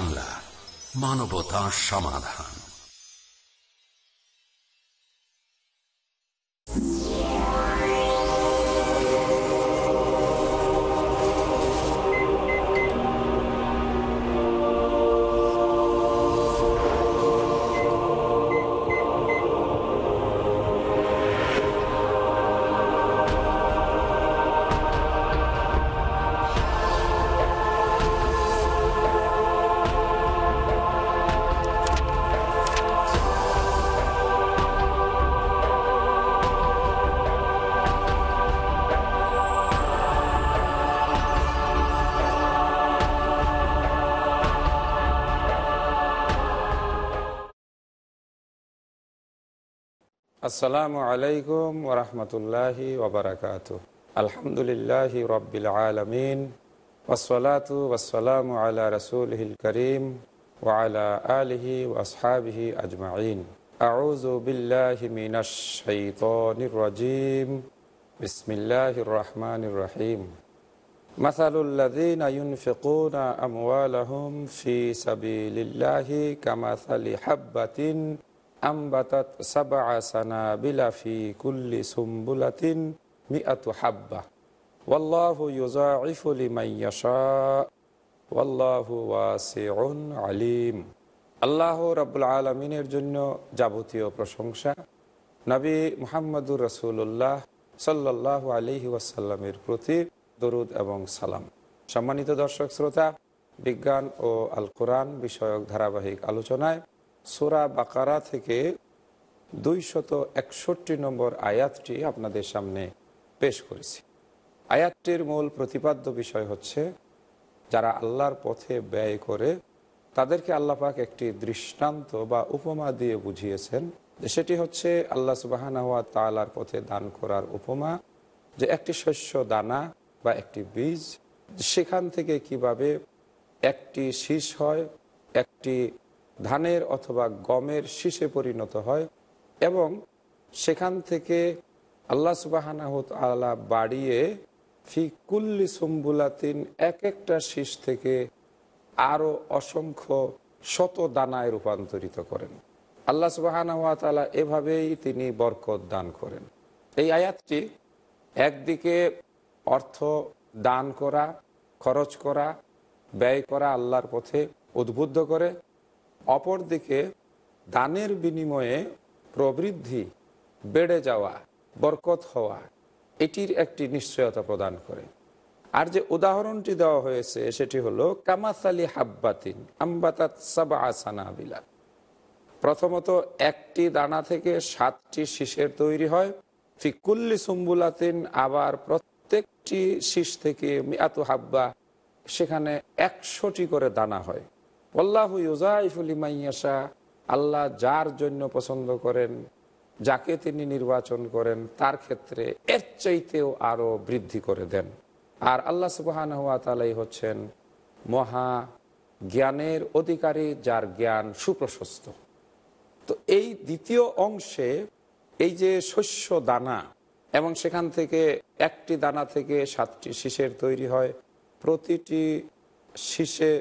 বাংলা মানবতা সমাধান। আসসালামু আলাইকুম ওরহমতুল্লাহি ওবরাকাত আলহামদুলিল্লাহ রবিল আলমিন ওসলাতু ওসালাম আলা রসুলহিল করিম ওয়ালা আলিহি ওয়াসহাবিহি আজমাইন আউযু বিল্লাহি মিনাশ শাইতানির রাজিম বিসমিল্লাহির রহমানির রহিম مثل الذين ينفقون أموالهم في سبيل الله كمثل حبة আলমিনের বিলাফি কুল্লি হাব্বা আলিম আল্লাহ জন্য যাবতীয় প্রশংসা। নবী মুহাম্মদুর রসুল্লাহ সাল্লাহ আলাইহি ওয়াসাল্লামের প্রতি দরুদ এবং সালাম। সম্মানিত দর্শক, শ্রোতা, বিজ্ঞান ও আল কোরআন বিষয়ক ধারাবাহিক আলোচনায় সোরা বাকারা থেকে দুইশত একষট্টি নম্বর আয়াতটি আপনাদের সামনে পেশ করেছি। আয়াতটির মূল প্রতিপাদ্য বিষয় হচ্ছে, যারা আল্লাহর পথে ব্যয় করে, তাদেরকে আল্লাপাক একটি দৃষ্টান্ত বা উপমা দিয়ে বুঝিয়েছেন সেটি হচ্ছে আল্লাহ হওয়া তালার পথে দান করার উপমা, যে একটি শস্য দানা বা একটি বীজ, সেখান থেকে কীভাবে একটি শীষ হয়, একটি ধানের অথবা গমের শীষে পরিণত হয় এবং সেখান থেকে আল্লাহ সুবাহানা আল্লাহ বাড়িয়ে ফি কুল্লি সুম্বুলাতিন এক একটা শীষ থেকে আরও অসংখ্য শত দানায় রূপান্তরিত করেন। আল্লাহ সুবাহানা তালা এভাবেই তিনি বরকত দান করেন। এই আয়াতটি একদিকে অর্থ দান করা, খরচ করা, ব্যয় করা আল্লাহর পথে উদ্বুদ্ধ করে অপরদিকে দানের বিনিময়ে প্রবৃদ্ধি, বেড়ে যাওয়া, বরকত হওয়া, এটির একটি নিশ্চয়তা প্রদান করে। আর যে উদাহরণটি দেওয়া হয়েছে, সেটি হলো, কামাসালি হাব্বাতিন, আম্বাতাত সাবা আসানাবিলা প্রথমত, একটি দানা থেকে সাতটি শীষের তৈরি হয়। ফিকুল্লি সুম্বুলাতিন, আবার প্রত্যেকটি শীষ থেকে মিয়াতু হাব্বা, সেখানে একশোটি করে দানা হয়। আল্লাহ আল্লাহ যার জন্য পছন্দ করেন, যাকে তিনি নির্বাচন করেন, তার ক্ষেত্রে এর চাইতেও আরও বৃদ্ধি করে দেন। আর আল্লাহ সুবাহান হওয়া তালাই হচ্ছেন মহা জ্ঞানের অধিকারী, যার জ্ঞান সুপ্রশস্ত। তো এই দ্বিতীয় অংশে এই যে শস্য দানা, এবং সেখান থেকে একটি দানা থেকে সাতটি শীষের তৈরি হয়, প্রতিটি শীষে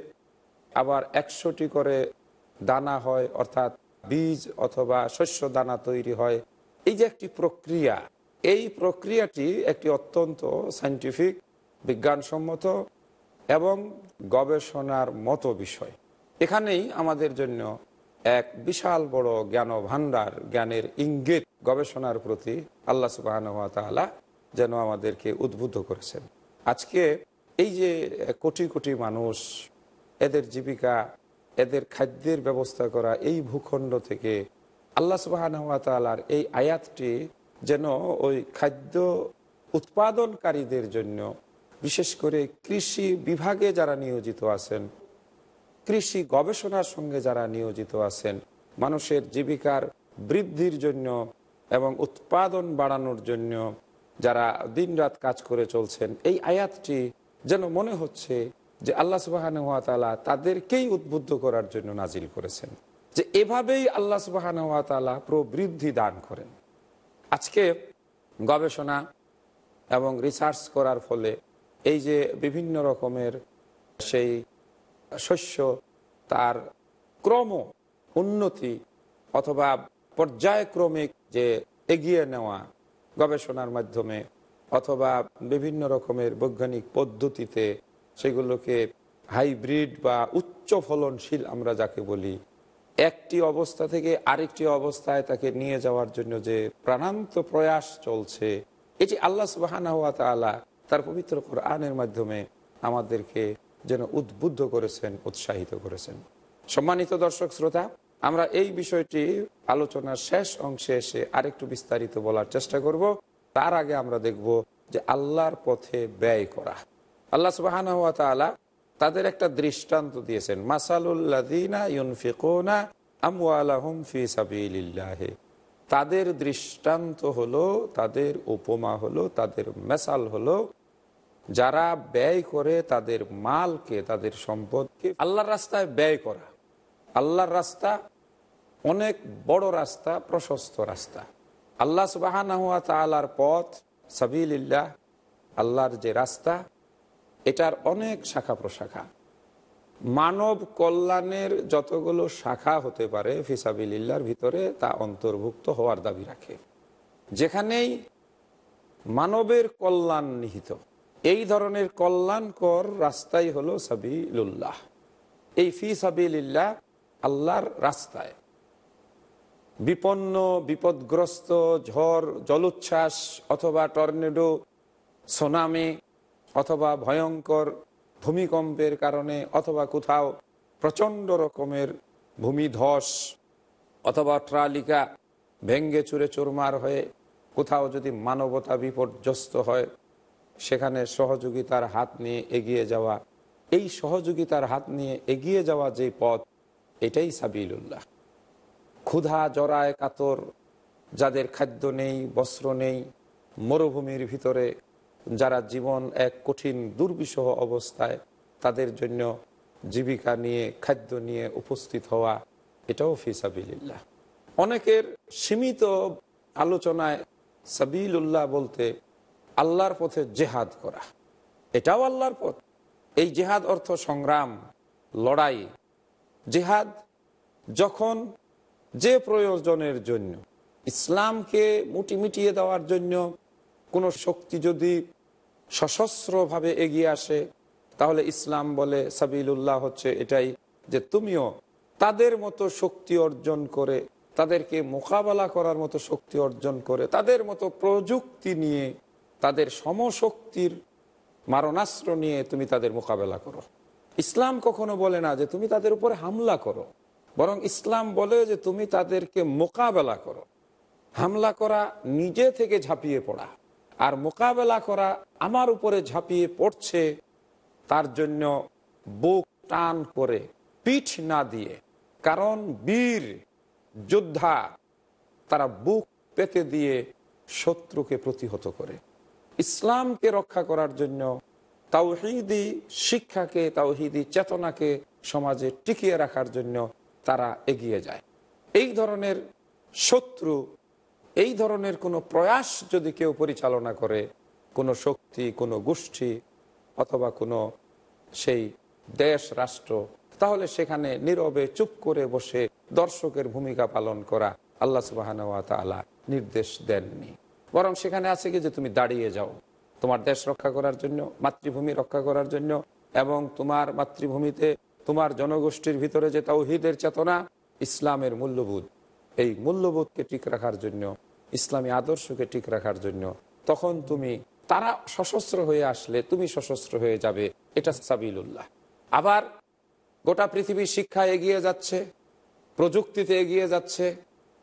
আবার একশোটি করে দানা হয়, অর্থাৎ বীজ অথবা শস্য দানা তৈরি হয়। এই যে একটি প্রক্রিয়া, এই প্রক্রিয়াটি একটি অত্যন্ত সাইন্টিফিক বিজ্ঞানসম্মত এবং গবেষণার মতো বিষয়। এখানেই আমাদের জন্য এক বিশাল বড় জ্ঞান ভাণ্ডার জ্ঞানের ইঙ্গিত গবেষণার প্রতি আল্লাহ সুবাহ যেন আমাদেরকে উদ্বুদ্ধ করেছেন। আজকে এই যে কোটি কোটি মানুষ এদের জীবিকা, এদের খাদ্যের ব্যবস্থা করা এই ভূখণ্ড থেকে আল্লাহ সুবাহর এই আয়াতটি যেন ওই খাদ্য উৎপাদনকারীদের জন্য, বিশেষ করে কৃষি বিভাগে যারা নিয়োজিত আছেন, কৃষি গবেষণার সঙ্গে যারা নিয়োজিত আছেন, মানুষের জীবিকার বৃদ্ধির জন্য এবং উৎপাদন বাড়ানোর জন্য যারা দিনরাত কাজ করে চলছেন, এই আয়াতটি যেন মনে হচ্ছে যে আল্লাহ সুবাহান তালা তাদেরকেই উদ্বুদ্ধ করার জন্য নাজিল করেছেন। যে এভাবেই আল্লাহ সুবাহান তালা প্রবৃদ্ধি দান করেন। আজকে গবেষণা এবং রিসার্চ করার ফলে এই যে বিভিন্ন রকমের সেই শস্য তার ক্রম উন্নতি অথবা পর্যায়ক্রমিক যে এগিয়ে নেওয়া গবেষণার মাধ্যমে অথবা বিভিন্ন রকমের বৈজ্ঞানিক পদ্ধতিতে সেগুলোকে হাইব্রিড বা উচ্চ ফলনশীল আমরা যাকে বলি, একটি অবস্থা থেকে আরেকটি অবস্থায় তাকে নিয়ে যাওয়ার জন্য যে প্রাণান্ত প্রয়াস চলছে, এটি আল্লাহ সুবাহানা হাত তালা তার পবিত্র কোরআনের মাধ্যমে আমাদেরকে যেন উদ্বুদ্ধ করেছেন, উৎসাহিত করেছেন। সম্মানিত দর্শক শ্রোতা, আমরা এই বিষয়টি আলোচনার শেষ অংশে এসে আরেকটু বিস্তারিত বলার চেষ্টা করব। তার আগে আমরা দেখব যে আল্লাহর পথে ব্যয় করা। আল্লাহ সুবাহানা তালা তাদের একটা দৃষ্টান্ত দিয়েছেন মাসালুল্লাদিনা তাদের দৃষ্টান্ত হলো, তাদের উপমা হলো, তাদের মেসাল হলো, যারা ব্যয় করে তাদের মালকে, তাদের সম্পদকে আল্লাহর রাস্তায় ব্যয় করা। আল্লাহর রাস্তা অনেক বড় রাস্তা, প্রশস্ত রাস্তা। আল্লাহ সুবাহ তালার পথ সাবিল্লাহ আল্লাহর যে রাস্তা এটার অনেক শাখা প্রশাখা। মানব কল্যাণের যতগুলো শাখা হতে পারে ফিসাবিল্লার ভিতরে তা অন্তর্ভুক্ত হওয়ার দাবি রাখে। যেখানেই মানবের কল্যাণ নিহিত, এই ধরনের কল্যাণকর রাস্তাই হলো সাবিলুল্লাহ। এই ফি সাবিল্লাহ আল্লাহর রাস্তায়। বিপন্ন, বিপদগ্রস্ত, ঝড়, জলোচ্ছ্বাস অথবা টর্নেডো, সোনামি অথবা ভয়ঙ্কর ভূমিকম্পের কারণে অথবা কোথাও প্রচণ্ড রকমের ভূমিধস অথবা ট্রালিকা ভেঙ্গে চুরে চুরমার হয়ে কোথাও যদি মানবতা বিপর্যস্ত হয়, সেখানে সহযোগিতার হাত নিয়ে এগিয়ে যাওয়া। এই সহযোগিতার হাত নিয়ে এগিয়ে যাওয়া যে পথ, এটাই সাবিলুল্লাহ। ক্ষুধা, জরায়, কাতর, যাদের খাদ্য নেই, বস্ত্র নেই, মরুভূমির ভিতরে যারা জীবন এক কঠিন দুর্বিষহ অবস্থায় তাদের জন্য জীবিকা নিয়ে, খাদ্য নিয়ে উপস্থিত হওয়া, এটাও ফিসাবিল্লাহ অনেকের সীমিত আলোচনায় সাবিলুল্লাহ বলতে, আল্লাহর পথে জেহাদ করা। এটাও আল্লাহর পথ। এই জেহাদ অর্থ সংগ্রাম, লড়াই। জেহাদ যখন যে প্রয়োজনের জন্য, ইসলামকে মুটি মিটিয়ে দেওয়ার জন্য কোনো শক্তি যদি সশস্ত্রভাবে এগিয়ে আসে, তাহলে ইসলাম বলে সাবিলুল্লাহ হচ্ছে এটাই যে তুমিও তাদের মতো শক্তি অর্জন করে, তাদেরকে মোকাবেলা করার মতো শক্তি অর্জন করে, তাদের মতো প্রযুক্তি নিয়ে, তাদের সমশক্তির মারণাস্ত্র নিয়ে তুমি তাদের মোকাবেলা করো। ইসলাম কখনো বলে না যে তুমি তাদের উপরে হামলা করো, বরং ইসলাম বলে যে তুমি তাদেরকে মোকাবেলা করো। হামলা করা নিজে থেকে ঝাঁপিয়ে পড়া। আর মোকাবেলা করা আমার উপরে ঝাঁপিয়ে পড়ছে, তার জন্য বুক টান করে পিঠ না দিয়ে। কারণ বীর, যোদ্ধা, তারা বুক পেতে দিয়ে শত্রুকে প্রতিহত করে। ইসলামকে রক্ষা করার জন্য তাওহিদি শিক্ষাকে, তাওহিদি চেতনাকে সমাজে টিকিয়ে রাখার জন্য তারা এগিয়ে যায়। এই ধরনের শত্রু এই ধরনের কোনো প্রয়াস যদি কেউ পরিচালনা করে, কোনো শক্তি, কোনো গোষ্ঠী অথবা কোনো সেই দেশ, রাষ্ট্র, তাহলে সেখানে নীরবে চুপ করে বসে দর্শকের ভূমিকা পালন করা আল্লাহ সুবাহান তালা নির্দেশ দেননি। বরং সেখানে আছে কি যে তুমি দাঁড়িয়ে যাও, তোমার দেশ রক্ষা করার জন্য, মাতৃভূমি রক্ষা করার জন্য এবং তোমার মাতৃভূমিতে তোমার জনগোষ্ঠীর ভিতরে যে তাওহিদের চেতনা, ইসলামের মূল্যবোধ, এই মূল্যবোধকে ঠিক রাখার জন্য ইসলামী আদর্শকে ঠিক রাখার জন্য। তখন তুমি, তারা সশস্ত্র হয়ে আসলে তুমি সশস্ত্র হয়ে যাবে, এটা সাবিলুল্লাহ। আবার গোটা পৃথিবীর শিক্ষা এগিয়ে যাচ্ছে, প্রযুক্তিতে এগিয়ে যাচ্ছে,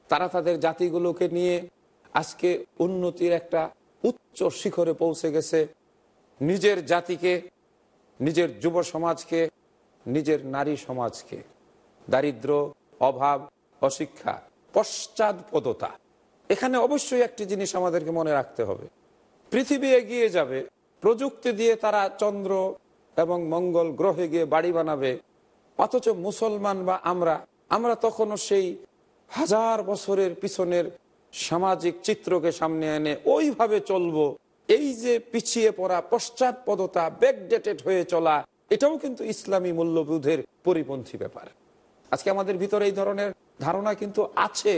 তারা তাদের জাতিগুলোকে নিয়ে আজকে উন্নতির একটা উচ্চ শিখরে পৌঁছে গেছে। নিজের জাতিকে, নিজের যুব সমাজকে, নিজের নারী সমাজকে। দারিদ্র, অভাব, অশিক্ষা, পশ্চাৎপদতা। এখানে অবশ্যই একটি জিনিস আমাদেরকে মনে রাখতে হবে। পৃথিবী এগিয়ে যাবে, প্রযুক্তি দিয়ে তারা চন্দ্র এবং মঙ্গল গ্রহে গিয়ে বাড়ি বানাবে, অথচ মুসলমান বা আমরা আমরা তখনও সেই হাজার বছরের পিছনের সামাজিক চিত্রকে সামনে এনে ওইভাবে চলবো। এই যে পিছিয়ে পড়া পশ্চাৎপদতা ব্যাকডেটেড হয়ে চলা, এটাও কিন্তু ইসলামী মূল্যবোধের পরিপন্থী ব্যাপার। আজকে আমাদের ভিতরে এই ধরনের ধারণা কিন্তু আছে।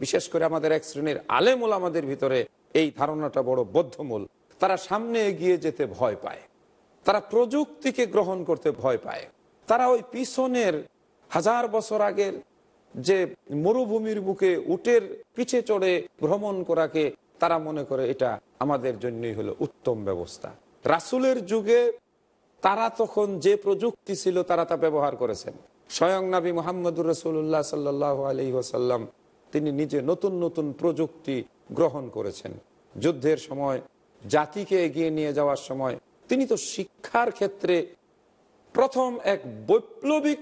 বিশেষ করে আমাদের এক শ্রেণির আলেমুল আমাদের ভিতরে এই ধারণাটা বড় বদ্ধমূল। তারা সামনে এগিয়ে যেতে ভয় পায়। তারা প্রযুক্তিকে গ্রহণ করতে ভয় পায়। তারা ওই পিছনের হাজার বছর আগের যে মরুভূমির বুকে উটের পিছে চড়ে ভ্রমণ করাকে তারা মনে করে এটা আমাদের জন্যই হলো উত্তম ব্যবস্থা। রাসুলের যুগে তারা তখন যে প্রযুক্তি ছিল তারা তা ব্যবহার করেছেন। স্বয়ং নবী মোহাম্মদুর রসুল্লাহ সাল্লাহ আলী ওসাল্লাম তিনি নিজে নতুন নতুন প্রযুক্তি গ্রহণ করেছেন। যুদ্ধের সময়, জাতিকে এগিয়ে নিয়ে যাওয়ার সময়, তিনি তো শিক্ষার ক্ষেত্রে প্রথম এক বৈপ্লবিক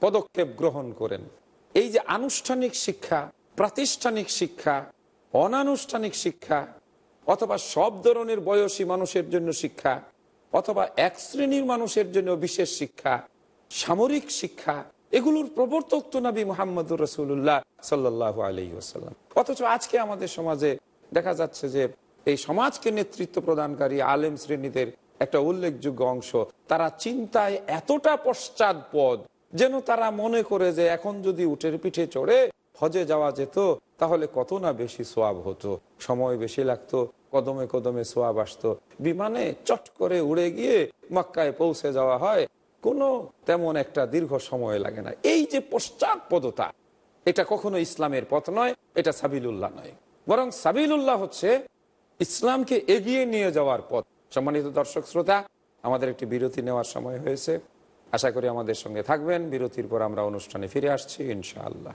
পদক্ষেপ গ্রহণ করেন। এই যে আনুষ্ঠানিক শিক্ষা, প্রাতিষ্ঠানিক শিক্ষা, অনানুষ্ঠানিক শিক্ষা, অথবা সব ধরনের বয়সী মানুষের জন্য শিক্ষা, অথবা এক শ্রেণির মানুষের জন্য বিশেষ শিক্ষা, সামরিক শিক্ষা এগুলোর প্রবর্তক তো নবী মোহাম্মদুর রসুল্লাহ সাল্লাহ আলী আসাল্লাম অথচ আজকে আমাদের সমাজে দেখা যাচ্ছে যে এই সমাজকে নেতৃত্ব প্রদানকারী আলেম শ্রেণীদের একটা উল্লেখযোগ্য অংশ, তারা চিন্তায় এতটা পশ্চাৎপদ যেন তারা মনে করে যে এখন যদি উটের পিঠে চড়ে হজে যাওয়া যেত, তাহলে কত না বেশি সোয়াব হতো। সময় বেশি লাগতো, কদমে কদমে সোয়াব আসতো। বিমানে চট করে উড়ে গিয়ে মক্কায় পৌঁছে যাওয়া হয় কোনো তেমন একটা দীর্ঘ সময় লাগে না। এই যে পশ্চাৎপদতা, এটা কখনো ইসলামের পথ নয়, এটা সাবিলুল্লাহ নয়। বরং সাবিলুল্লাহ হচ্ছে ইসলামকে এগিয়ে নিয়ে যাওয়ার পথ। সম্মানিত দর্শক শ্রোতা, আমাদের একটি বিরতি নেওয়ার সময় হয়েছে। আশা করি আমাদের সঙ্গে থাকবেন। বিরতির পর আমরা অনুষ্ঠানে ফিরে আসছি, ইনশাআল্লাহ।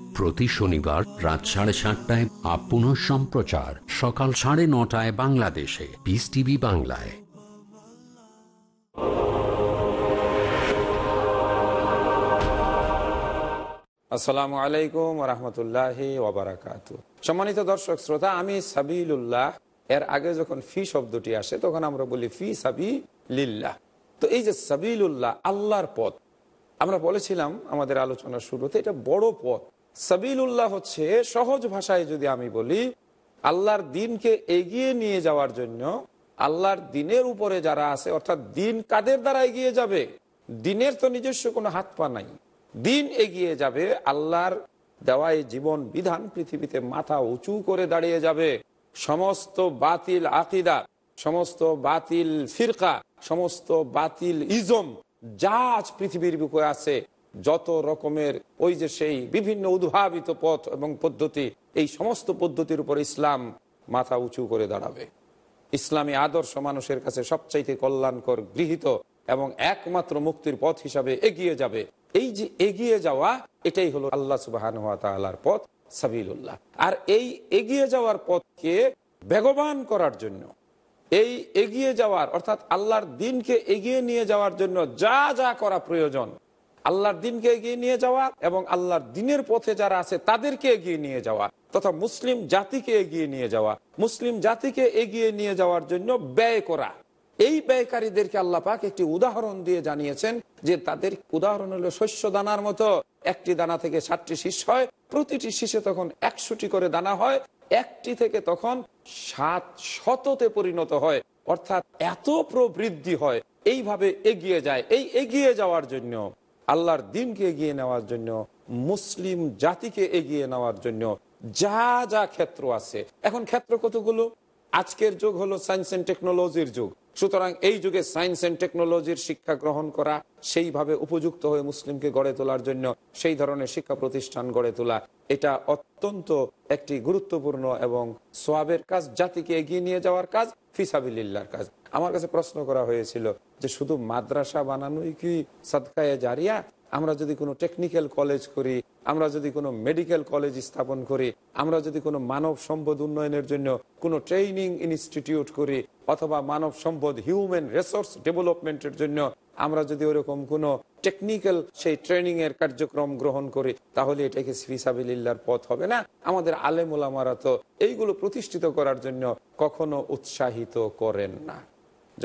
প্রতি শনিবার রাত সাড়ে সাতটায় আপ পুনঃ সম্প্রচার, সকাল সাড়ে নটায় বাংলাদেশে। পিস টিভি বাংলায়। আসসালামু আলাইকুম রহমতুল্লাহি সম্মানিত দর্শক, শ্রোতা, আমি সাবিলুল্লাহ। এর আগে যখন ফি শব্দটি আসে, তখন আমরা বলি ফি সাবি লিল্লাহ তো এই যে সাবিলুল্লাহ, আল্লাহর পথ, আমরা বলেছিলাম আমাদের আলোচনার শুরুতে, এটা বড় পথ। সাবিলুল্লাহ হচ্ছে সহজ ভাষায় যদি আমি বলি, আল্লাহর দিনকে এগিয়ে নিয়ে যাওয়ার জন্য আল্লাহর দিনের উপরে যারা আছে, অর্থাৎ দিন কাদের দ্বারা এগিয়ে যাবে? দিনের তো নিজস্ব কোনো হাত পা নাই। দিন এগিয়ে যাবে, আল্লাহর দেওয়াই জীবন বিধান পৃথিবীতে মাথা উঁচু করে দাঁড়িয়ে যাবে। সমস্ত বাতিল আকিদা, সমস্ত বাতিল ফিরকা, সমস্ত বাতিল ইজম, যা আজ পৃথিবীর বুকে আছে যত রকমের ওই যে সেই বিভিন্ন উদ্ভাবিত পথ এবং পদ্ধতি, এই সমস্ত পদ্ধতির উপর ইসলাম মাথা উঁচু করে দাঁড়াবে। ইসলামী আদর্শ মানুষের কাছে সবচাইতে কল্যাণকর গৃহীত এবং একমাত্র মুক্তির পথ হিসাবে এগিয়ে যাবে। এই যে এগিয়ে যাওয়া, এটাই হলো আল্লাহ সুবাহান পথ, সাবিলুল্লাহ। আর এই এগিয়ে যাওয়ার পথকে বেগবান করার জন্য, এই এগিয়ে যাওয়ার, অর্থাৎ আল্লাহর দিনকে এগিয়ে নিয়ে যাওয়ার জন্য যা যা করা প্রয়োজন আল্লাহর দিনকে এগিয়ে নিয়ে যাওয়া এবং আল্লাহর দিনের পথে যারা আছে তাদেরকে এগিয়ে নিয়ে যাওয়া, তথা মুসলিম জাতিকে এগিয়ে নিয়ে যাওয়া, মুসলিম জাতিকে এগিয়ে নিয়ে যাওয়ার জন্য ব্যয় করা। এই ব্যয়কারীদেরকে আল্লাহ পাক একটি উদাহরণ দিয়ে জানিয়েছেন যে তাদের উদাহরণ হলো শস্য দানার মতো। একটি দানা থেকে ষাটটি শীষ হয়, প্রতিটি শীষে তখন একশোটি করে দানা হয়, একটি থেকে তখন সাত শততে পরিণত হয়, অর্থাৎ এত প্রবৃদ্ধি হয়, এইভাবে এগিয়ে যায়। এই এগিয়ে যাওয়ার জন্য আল্লাহর দিনকে এগিয়ে নেওয়ার জন্য, মুসলিম জাতিকে এগিয়ে নেওয়ার জন্য যা যা ক্ষেত্র আছে। এখন ক্ষেত্র কতগুলো? আজকের যুগ হলো সায়েন্স অ্যান্ড টেকনোলজির যুগ। সুতরাং এই যুগে সায়েন্স অ্যান্ড টেকনোলজির শিক্ষা গ্রহণ করা সেইভাবে উপযুক্ত হয়ে মুসলিমকে গড়ে তোলার জন্য সেই ধরনের শিক্ষা প্রতিষ্ঠান গড়ে তোলা, এটা অত্যন্ত একটি গুরুত্বপূর্ণ এবং সোয়াবের কাজ, জাতিকে এগিয়ে নিয়ে যাওয়ার কাজ ফিসাবিল্লার কাজ। আমার কাছে প্রশ্ন করা হয়েছিল যে শুধু মাদ্রাসা বানানোই কি সাদকায় জারিয়া আমরা যদি কোনো টেকনিক্যাল কলেজ করি, আমরা যদি কোনো মেডিকেল কলেজ স্থাপন করি, আমরা যদি কোনো মানব সম্পদ উন্নয়নের জন্য কোনো ট্রেনিং ইনস্টিটিউট করি, অথবা মানব সম্পদ হিউম্যান রিসোর্স ডেভেলপমেন্টের জন্য আমরা যদি ওরকম কোনো টেকনিক্যাল সেই ট্রেনিং এর কার্যক্রম গ্রহণ করি, তাহলে এটাকে ফিসাবিল্লার পথ হবে না। আমাদের আলেমুলামারা তো এইগুলো প্রতিষ্ঠিত করার জন্য কখনো উৎসাহিত করেন না।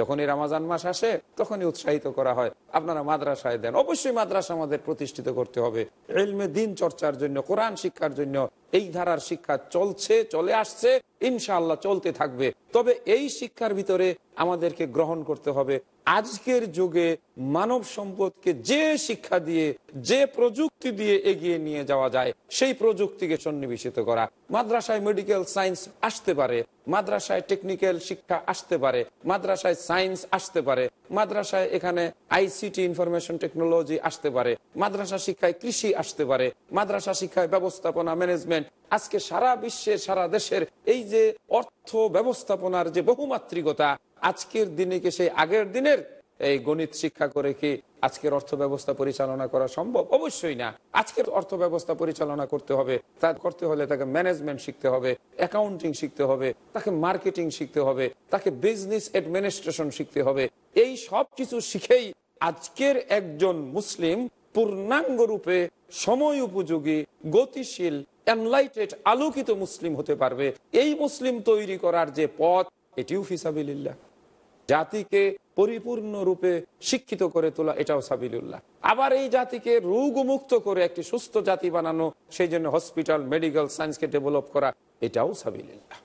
যখনই রামাজান মাস আসে, তখনই উৎসাহিত করা হয়। আপনারা মাদ্রাসায় দেন। অবশ্যই মাদ্রাসা আমাদের প্রতিষ্ঠিত করতে হবে। এলমে দিন চর্চার জন্য, কোরআন শিক্ষার জন্য এই ধারার শিক্ষা চলছে, চলে আসছে, ইনশাআল্লাহ চলতে থাকবে। তবে এই শিক্ষার ভিতরে আমাদেরকে গ্রহণ করতে হবে। আজকের যুগে মানব সম্পদকে যে শিক্ষা দিয়ে, যে প্রযুক্তি দিয়ে এগিয়ে নিয়ে যাওয়া যায়, সেই প্রযুক্তিকে সন্নিবেশিত করা। মাদ্রাসায় মেডিকেল সায়েন্স আসতে পারে, মাদ্রাসায় টেকনিক্যাল শিক্ষা আসতে পারে, মাদ্রাসায় সায়েন্স আসতে পারে, মাদ্রাসায় এখানে আইসিটি ইনফরমেশন টেকনোলজি আসতে পারে, মাদ্রাসা শিক্ষায় কৃষি আসতে পারে, মাদ্রাসা শিক্ষায় ব্যবস্থাপনা ম্যানেজমেন্ট আজকে সারা বিশ্বের, সারা দেশের এই যে অর্থ ব্যবস্থাপনার যে বহুমাত্রিকতা আজকের দিনে কি সেই আগের দিনের? এই গণিত শিক্ষা করে কি আজকের অর্থ ব্যবস্থা পরিচালনা করা সম্ভব? অবশ্যই না। আজকের অর্থ ব্যবস্থা পরিচালনা করতে হবে। তা করতে হলে তাকে ম্যানেজমেন্ট শিখতে হবে অ্যাকাউন্টিং শিখতে হবে, তাকে মার্কেটিং শিখতে হবে, তাকে বিজনেস অ্যাডমিনিস্ট্রেশন শিখতে হবে। এই সব কিছু শিখেই আজকের একজন মুসলিম পূর্ণাঙ্গ রূপে সময় উপযোগী, গতিশীল এনলাইটেড আলোকিত মুসলিম হতে পারবে। এই মুসলিম তৈরি করার যে পথ, এটিও ফিসাবিল্লাহ জাতিকে পরিপূর্ণ রূপে শিক্ষিত করে তোলা এটাও সাবিলুল্লাহ। আবার এই জাতিকে রোগ মুক্ত করে একটি সুস্থ জাতি বানানো, সেই জন্য হসপিটাল, মেডিকেল, সায়েন্সকে ডেভেলপ করা, এটাও সাবিলুল্লাহ।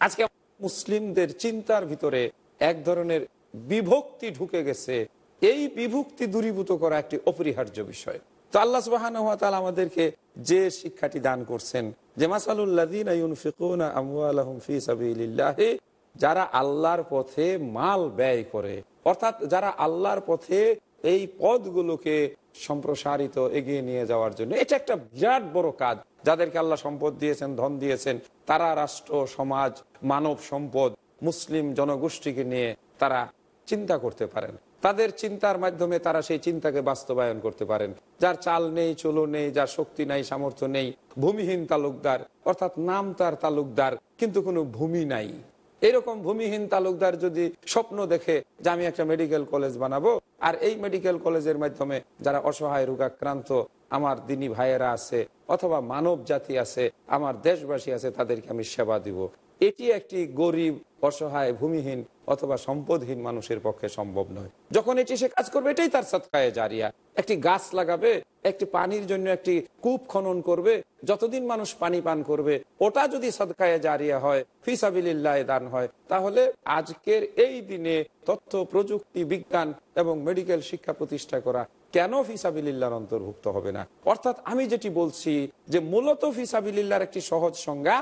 আজকে মুসলিমদের চিন্তার ভিতরে এক ধরনের বিভক্তি ঢুকে গেছে। এই বিভক্তি দূরীভূত করা একটি অপরিহার্য বিষয়। তো আল্লাহ সুবাহান আমাদেরকে যে শিক্ষাটি দান করছেন, যে মাসালুল্লাহ যারা আল্লাহর পথে মাল ব্যয় করে, অর্থাৎ যারা আল্লাহর পথে এই পদগুলোকে সম্প্রসারিত এগিয়ে নিয়ে যাওয়ার জন্য, এটা একটা বিরাট বড় কাজ। যাদেরকে আল্লাহ সম্পদ দিয়েছেন, ধন দিয়েছেন, তারা রাষ্ট্র, সমাজ, মানব সম্পদ, মুসলিম জনগোষ্ঠীকে নিয়ে তারা চিন্তা করতে পারেন। তাদের চিন্তার মাধ্যমে তারা সেই চিন্তাকে বাস্তবায়ন করতে পারেন। যার চাল নেই, চলো নেই, যার শক্তি নাই, সামর্থ্য নেই, ভূমিহীন তালুকদার, অর্থাৎ নাম তার তালুকদার, কিন্তু কোনো ভূমি নাই। এরকম ভূমিহীন তালুকদার যদি স্বপ্ন দেখে যে আমি একটা মেডিকেল কলেজ বানাবো, আর এই মেডিকেল কলেজের মাধ্যমে যারা অসহায়, রোগাক্রান্ত আমার দিনী ভাইয়েরা আছে অথবা মানব জাতি আছে, আমার দেশবাসী আছে, তাদেরকে আমি সেবা দিব। এটি একটি গরিব, অসহায়, ভূমিহীন অথবা সম্পদহীন মানুষের পক্ষে সম্ভব নয়। যখন এটি সে কাজ করবে, এটাই তার সৎকায় জারিয়া। একটি গাছ লাগাবে, একটি পানির জন্য একটি কূপ খনন করবে, যতদিন মানুষ পানি পান করবে, ওটা যদি সদকায়ে জারিয়া হয় ফিসাবিল্লাহ দান হয়, তাহলে আজকের এই দিনে তথ্য, প্রযুক্তি, বিজ্ঞান এবং মেডিকেল শিক্ষা প্রতিষ্ঠা করা কেন ফিসাবিল্লার অন্তর্ভুক্ত হবে না? অর্থাৎ আমি যেটি বলছি যে মূলত ফিসাবিল্লার একটি সহজ সংজ্ঞা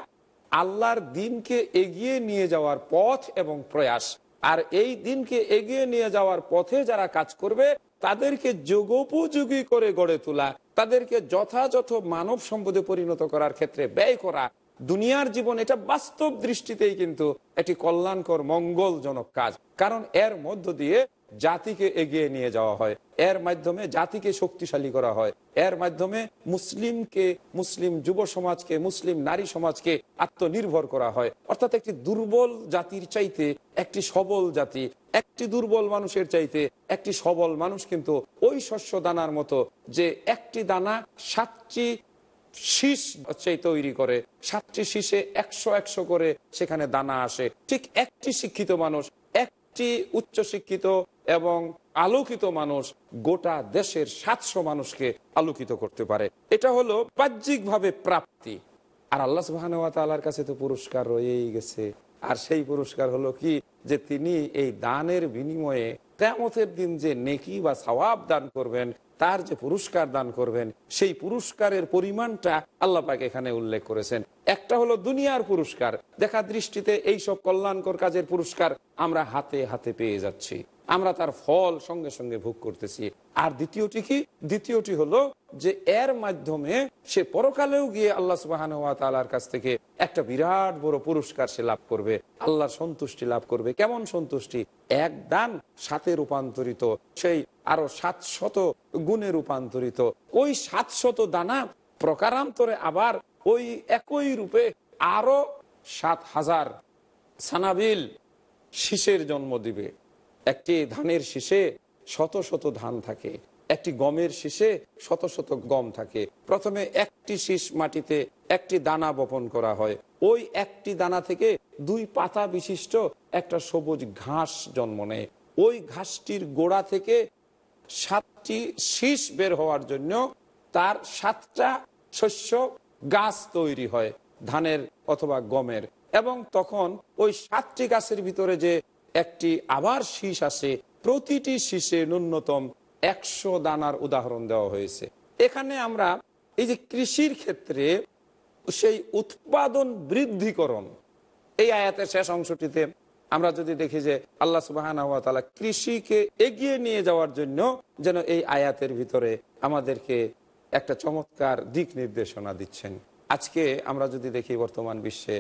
আল্লাহর দিনকে এগিয়ে নিয়ে যাওয়ার পথ এবং প্রয়াস। আর এই দিনকে এগিয়ে নিয়ে যাওয়ার পথে যারা কাজ করবে, তাদেরকে যোগোপযোগী করে গড়ে তোলা, তাদেরকে যথাযথ মানব সম্পদে পরিণত করার ক্ষেত্রে ব্যয় করা। দুনিয়ার জীবন এটা বাস্তব দৃষ্টিতেই কিন্তু একটি কল্যাণকর, মঙ্গলজনক কাজ। কারণ এর মধ্য দিয়ে জাতিকে এগিয়ে নিয়ে যাওয়া হয়। এর মাধ্যমে জাতিকে শক্তিশালী করা হয়। এর মাধ্যমে মুসলিমকে, মুসলিম যুব সমাজকে, মুসলিম নারী সমাজকে আত্মনির্ভর করা হয়। অর্থাৎ একটি দুর্বল জাতির চাইতে একটি সবল জাতি, একটি দুর্বল মানুষের চাইতে একটি সবল মানুষ কিন্তু ওই শস্য দানার মতো যে একটি দানা সাতটি শীষ তৈরি করে। সাতটি শীষে একশো একশো করে সেখানে দানা আসে। ঠিক একটি শিক্ষিত মানুষ একটি উচ্চ শিক্ষিত এবং আলোকিত মানুষ গোটা দেশের সাতশো মানুষকে আলোকিত করতে পারে। এটা হলো বাহ্যিকভাবে প্রাপ্তি। আর আল্লাহ সুবাহর কাছে তো পুরস্কার রয়েই গেছে। আর সেই পুরস্কার হলো কি? যে তিনি এই দানের বিনিময়ে কেমতের দিন যে নেকি বা সওয়াব দান করবেন, তার যে পুরস্কার দান করবেন, সেই পুরস্কারের পরিমাণটা আল্লাহ পাক এখানে উল্লেখ করেছেন। একটা হলো দুনিয়ার পুরস্কার। দেখা দৃষ্টিতে এই সব কল্যাণকর কাজের পুরস্কার আমরা হাতে হাতে পেয়ে যাচ্ছি। আমরা তার ফল সঙ্গে সঙ্গে ভোগ করতেছি। আর দ্বিতীয়টি কি? দ্বিতীয়টি হলো যে এর মাধ্যমে সে পরকালেও গিয়ে আল্লাহ সুবাহান তালার কাছ থেকে একটা বিরাট বড় পুরস্কার সে লাভ করবে। আল্লাহর সন্তুষ্টি লাভ করবে। কেমন সন্তুষ্টি? এক দান সাথে রূপান্তরিত, সেই আরও সাতশত গুণে রূপান্তরিত। ওই সাতশত দানা প্রকারান্তরে আবার ওই একই রূপে আরও সাত হাজার সানাবিল শীষের জন্ম দিবে। একটি ধানের শীষে শত শত ধান থাকে, একটি গমের শীষে শত শত গম থাকে। প্রথমে একটি শীষ মাটিতে একটি দানা বপন করা হয়। ওই একটি দানা থেকে দুই পাতা বিশিষ্ট একটা সবুজ ঘাস জন্ম নেয়। ওই ঘাসটির গোড়া থেকে সাতটি শীষ বের হওয়ার জন্য তার সাতটা শস্য গাছ তৈরি হয়, ধানের অথবা গমের। এবং তখন ওই সাতটি গাছের ভিতরে যে একটি আবার শীষ আসে, প্রতিটি শীষে ন্যূনতম একশো দানার উদাহরণ দেওয়া হয়েছে। এখানে আমরা এই যে কৃষির ক্ষেত্রে সেই উৎপাদন বৃদ্ধিকরণ, এই আয়াতের শেষ অংশটিতে আমরা যদি দেখি যে আল্লাহ সুবাহ কৃষিকে এগিয়ে নিয়ে যাওয়ার জন্য যেন এই আয়াতের ভিতরে আমাদেরকে একটা চমৎকার দিক নির্দেশনা দিচ্ছেন। আজকে আমরা যদি দেখি বর্তমান বিশ্বে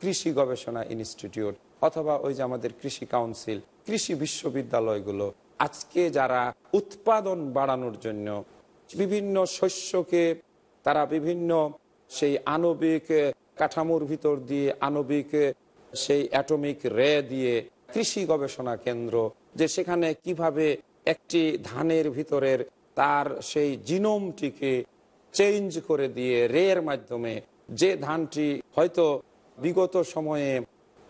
কৃষি গবেষণা ইনস্টিটিউট অথবা ওই যে আমাদের কৃষি কাউন্সিল, কৃষি বিশ্ববিদ্যালয়গুলো, আজকে যারা উৎপাদন বাড়ানোর জন্য বিভিন্ন শস্যকে, তারা বিভিন্ন সেই আণবিক কাঠামোর ভিতর দিয়ে, আণবিক সেই অ্যাটমিক রে দিয়ে কৃষি গবেষণা কেন্দ্র, যে সেখানে কীভাবে একটি ধানের ভিতরের তার সেই জিনোমটিকে চেঞ্জ করে দিয়ে রের মাধ্যমে যে ধানটি হয়তো বিগত সময়ে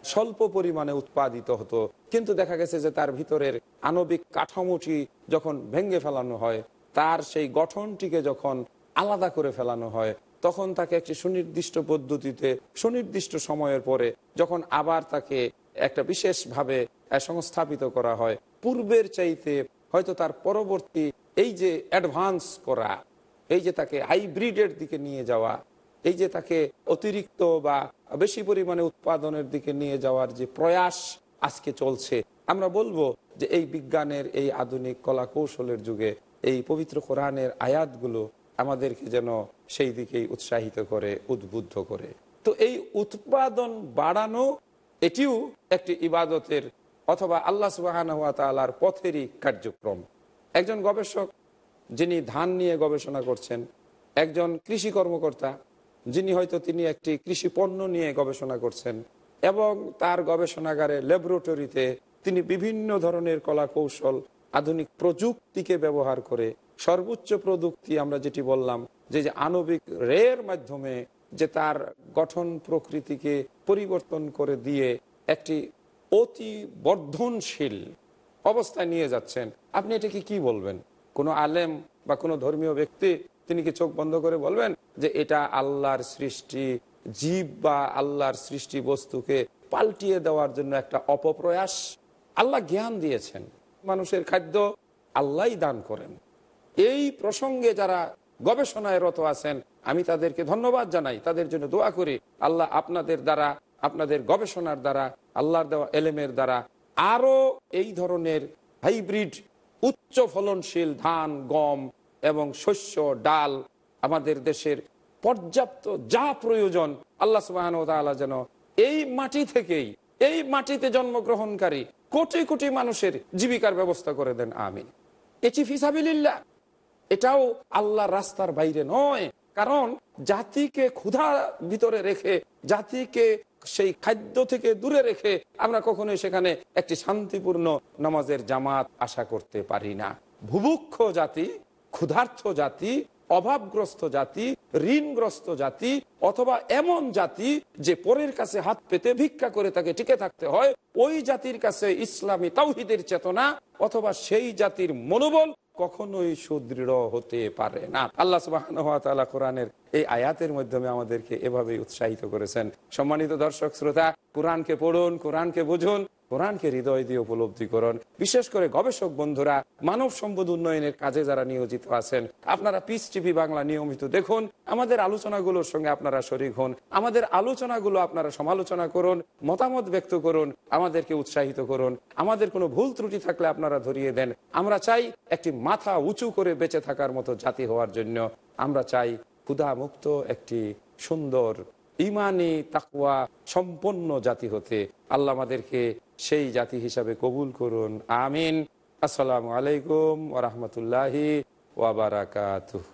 স্বল্প পরিমাণে উৎপাদিত হতো, কিন্তু দেখা গেছে যে তার ভিতরের আণবিক কাঠামোটি যখন ভেঙে ফেলানো হয়, তার সেই গঠনটিকে যখন আলাদা করে ফেলানো হয়, তখন তাকে একটি সুনির্দিষ্ট পদ্ধতিতে, সুনির্দিষ্ট সময়ের পরে যখন আবার তাকে একটা বিশেষভাবে সংস্থাপিত করা হয়, পূর্বের চাইতে হয়তো তার পরবর্তী এই যে অ্যাডভান্স করা, এই যে তাকে হাইব্রিডের দিকে নিয়ে যাওয়া, এই যে তাকে অতিরিক্ত বা বেশি পরিমাণে উৎপাদনের দিকে নিয়ে যাওয়ার যে প্রয়াস আজকে চলছে, আমরা বলব যে এই বিজ্ঞানের, এই আধুনিক কলা কৌশলের যুগে এই পবিত্র কোরআনের আয়াতগুলো আমাদেরকে যেন সেই দিকেই উৎসাহিত করে, উদ্বুদ্ধ করে। তো এই উৎপাদন বাড়ানো, এটিও একটি ইবাদতের অথবা আল্লাহ সুবাহান তালার পথেরই কার্যক্রম। একজন গবেষক যিনি ধান নিয়ে গবেষণা করছেন, একজন কৃষি কর্মকর্তা যিনি হয়তো তিনি একটি কৃষি পণ্য নিয়ে গবেষণা করছেন এবং তার গবেষণাগারে ল্যাবরেটরিতে তিনি বিভিন্ন ধরনের কলা কৌশল আধুনিক প্রযুক্তিকে ব্যবহার করে সর্বোচ্চ প্রযুক্তি আমরা যেটি বললাম, যে যে আণবিক রের মাধ্যমে যে তার গঠন প্রকৃতিকে পরিবর্তন করে দিয়ে একটি অতি বর্ধনশীল অবস্থায় নিয়ে যাচ্ছেন। আপনি এটাকে কি বলবেন? কোনো আলেম বা কোনো ধর্মীয় ব্যক্তি তিনি কি চোখ বন্ধ করে বলবেন যে এটা আল্লাহর সৃষ্টি, জীব বা আল্লাহর সৃষ্টি বস্তুকে পাল্টিয়ে দেওয়ার জন্য একটা অপপ্রয়াস? আল্লাহ জ্ঞান দিয়েছেন। মানুষের খাদ্য আল্লাহ দান করেন। এই প্রসঙ্গে যারা গবেষণায় রত আছেন, আমি তাদেরকে ধন্যবাদ জানাই। তাদের জন্য দোয়া করি। আল্লাহ আপনাদের দ্বারা, আপনাদের গবেষণার দ্বারা, আল্লাহর দেওয়া এলেমের দ্বারা আরও এই ধরনের হাইব্রিড উচ্চ ফলনশীল ধান, গম এবং শস্য, ডাল আমাদের দেশের পর্যাপ্ত যা প্রয়োজন, আল্লাহ সুবাহ যেন এই মাটি থেকেই, এই মাটিতে জন্মগ্রহণকারী কোটি কোটি মানুষের জীবিকার ব্যবস্থা করে দেন, আমিন। এটি ফিসাবিল্লাহ এটাও আল্লাহ রাস্তার বাইরে নয় কারণ জাতিকে ক্ষুধা ভিতরে রেখে, জাতিকে সেই খাদ্য থেকে দূরে রেখে আমরা কখনোই সেখানে একটি শান্তিপূর্ণ নামাজের জামাত আশা করতে পারি না। ভুভুক্ষ জাতি, ক্ষুধার্থ জাতি, অভাবগ্রস্ত জাতি, ঋণগ্রস্ত জাতি অথবা এমন জাতি যে পরের কাছে হাত পেতে ভিক্ষা করে তাকে টিকে থাকতে হয়, ওই জাতির কাছে ইসলামী তাওহিদের চেতনা অথবা সেই জাতির মনোবল কখনোই সুদৃঢ় হতে পারে না। আল্লাহ সুবাহ কোরআনের এই আয়াতের মাধ্যমে আমাদেরকে এভাবে উৎসাহিত করেছেন। সম্মানিত দর্শক, শ্রোতা, কোরআনকে পড়ুন, কোরআনকে বুঝুন কোরআনকে হৃদয় দিয়ে উপলব্ধি করুন। বিশেষ করে গবেষক বন্ধুরা, মানব সম্পদ উন্নয়নের কাজে যারা নিয়োজিত আছেন, আপনারা পিস টিভি বাংলা নিয়মিত দেখুন, আমাদের আলোচনাগুলোর সঙ্গে আপনারা শরিক হন, আমাদের আলোচনাগুলো আপনারা সমালোচনা করুন, মতামত ব্যক্ত করুন, আমাদেরকে উৎসাহিত করুন। আমাদের কোনো ভুল ত্রুটি থাকলে আপনারা ধরিয়ে দেন। আমরা চাই একটি মাথা উঁচু করে বেঁচে থাকার মতো জাতি হওয়ার জন্য। আমরা চাই ক্ষুধা মুক্ত একটি সুন্দর, ইমানি তাকুয়া সম্পন্ন জাতি হতে। আল্লাহ আমাদেরকে সেই জাতি হিসাবে কবুল করুন। আমিন। আসসালামু আলাইকুম ওরহমতুল্লাহি ওয়াবারাকাতুহ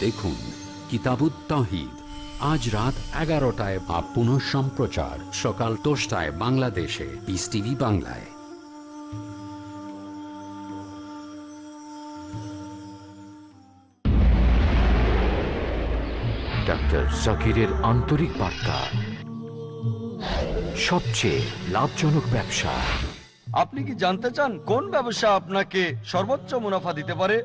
দেখুন কিতাবুত তাহিদ আজ রাত এগারোটায় বা পুনঃ সম্প্রচার সকাল দশটায় বাংলাদেশে। পিস টিভি বাংলায়। ডাক্তার জাকিরের আন্তরিক বার্তা। সবচেয়ে লাভজনক ব্যবসা। আপনি কি জানতে চান কোন ব্যবসা আপনাকে সর্বোচ্চ মুনাফা দিতে পারে?